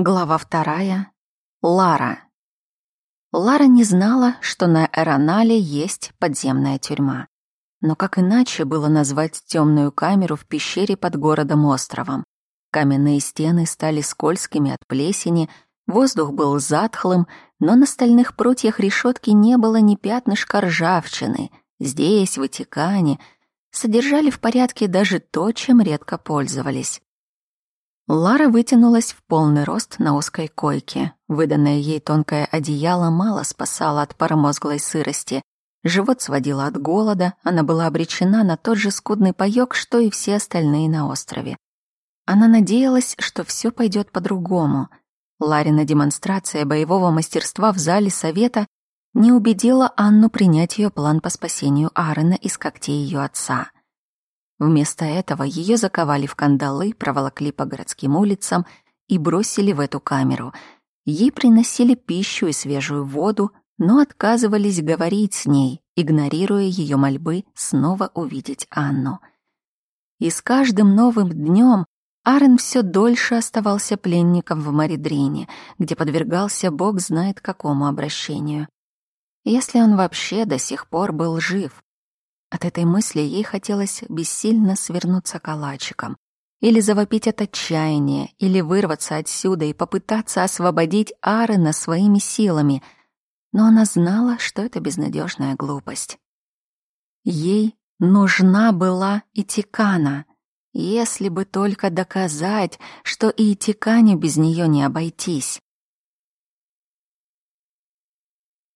Глава вторая. Лара. Лара не знала, что на Эронале есть подземная тюрьма. Но как иначе было назвать темную камеру в пещере под городом-островом? Каменные стены стали скользкими от плесени, воздух был затхлым, но на стальных прутьях решетки не было ни пятнышка ржавчины. Здесь, в Ватикане, содержали в порядке даже то, чем редко пользовались. Лара вытянулась в полный рост на узкой койке. Выданное ей тонкое одеяло мало спасало от промозглой сырости. Живот сводило от голода, она была обречена на тот же скудный паёк, что и все остальные на острове. Она надеялась, что все пойдет по-другому. Ларина демонстрация боевого мастерства в зале совета не убедила Анну принять ее план по спасению Аарона из когтей ее отца — Вместо этого ее заковали в кандалы, проволокли по городским улицам и бросили в эту камеру. Ей приносили пищу и свежую воду, но отказывались говорить с ней, игнорируя ее мольбы снова увидеть Анну. И с каждым новым днем Арен все дольше оставался пленником в Маридрине, где подвергался бог знает какому обращению. Если он вообще до сих пор был жив, от этой мысли ей хотелось бессильно свернуться калачиком, или завопить от отчаяния, или вырваться отсюда и попытаться освободить Арена своими силами, но она знала, что это безнадежная глупость. Ей нужна была Итикана, если бы только доказать, что и Итикане без нее не обойтись.